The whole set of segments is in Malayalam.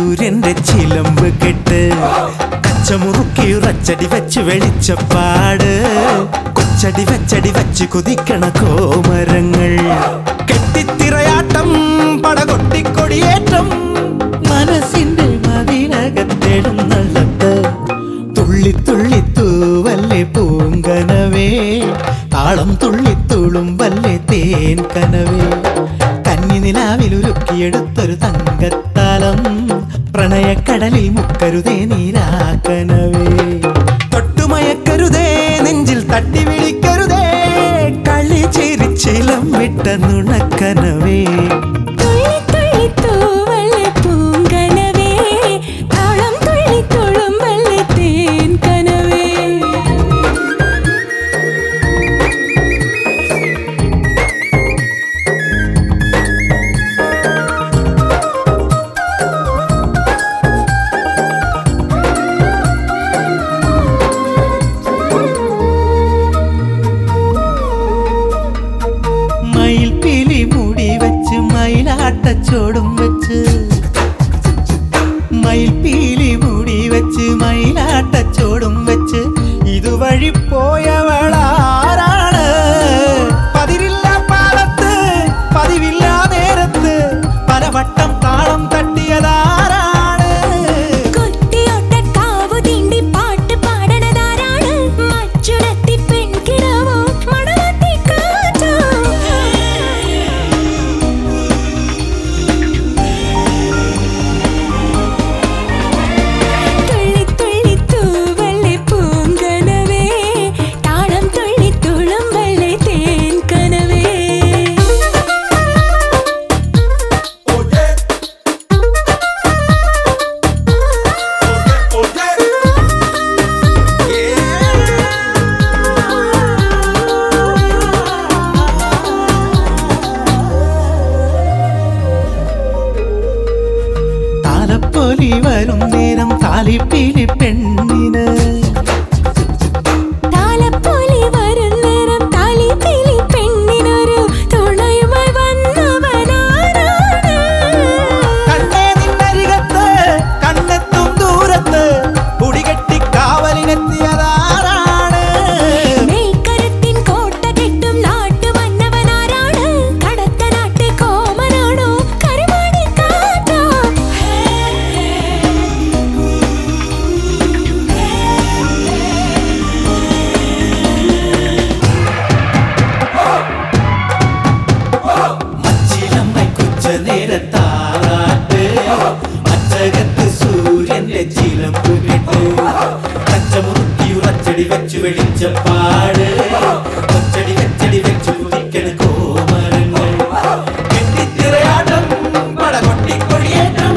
സൂര്യന്റെ ചിലമ്പ് കെട്ട്. കച്ചമുറുക്കി ഉറച്ചടി വെച്ച് വെളിച്ചപ്പാട്. കൊച്ചടി വെച്ചടി വെച്ച് കുതിക്കണ കോമരങ്ങൾ. കെട്ടിത്തിറയാട്ടം പടകൊട്ടിക്കൊടിയേറ്റം. മനസ്സിന്റെ മതിനകത്തെഴുന്നള്ളത്ത് തുള്ളി തുള്ളി തൂവല്ലേ പൂങ്കനവേ. താളം തുള്ളി വല്ലേ തേൻ കനവേ. നിലാവിലുരുക്കിയെടുത്തൊരു തങ്കത്താലം. പ്രണയക്കടലിൽ മുക്കരുതേ നീരാക്കനവേ. മയിലാട്ടച്ചോടും വെച്ച് മയിൽ പീലി മുടി വെച്ച് മയിലാട്ടച്ചോടും വെച്ച് ഇതുവഴി പോയവളാരാണ് താലിപ്പീലി പെണ്ണിന് വെച്ച് വെളിച്ചപ്പാട് കൊച്ചടി വെച്ചടി വെച്ച് കുതിക്കണ കോമരങ്ങൾ. കെട്ടിത്തിറയാട്ടം പടകൊട്ടിക്കൊടിയേറ്റം.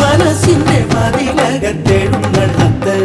മനസ്സിന്റെ മതിലകത്തെഴുന്നള്ളത്ത്